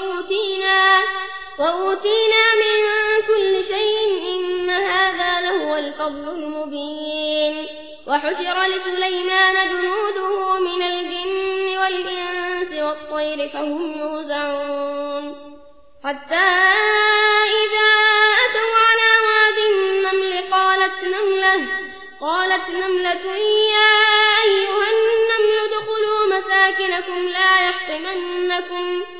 وأوتينا, وأوتينا من كل شيء إن هذا لهو الفضل المبين. وحشر لسليمان جنوده من الجن والإنس والطير فهم يوزعون. حتى إذا أتوا على واد النمل قالت نملة قالت نملة يا أيها النمل ادخلوا مساكنكم لا يحطمنكم.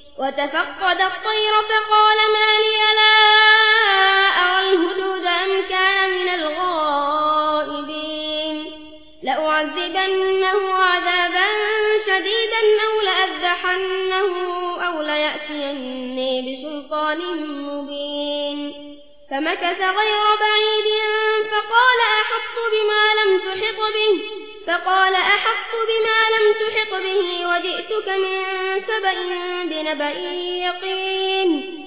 وتفقد الطير فقال ما لي لا أرى الهدود أم كان من الغائبين. لأعذبنه عذابا شديدا أو لأذبحنه أو ليأتيني بسلطان مبين. فمكث غير بعيد فقال أحط بما لم تحط به فقال أحط بما تحط به وجئتك من سبأ بنبأ يقين.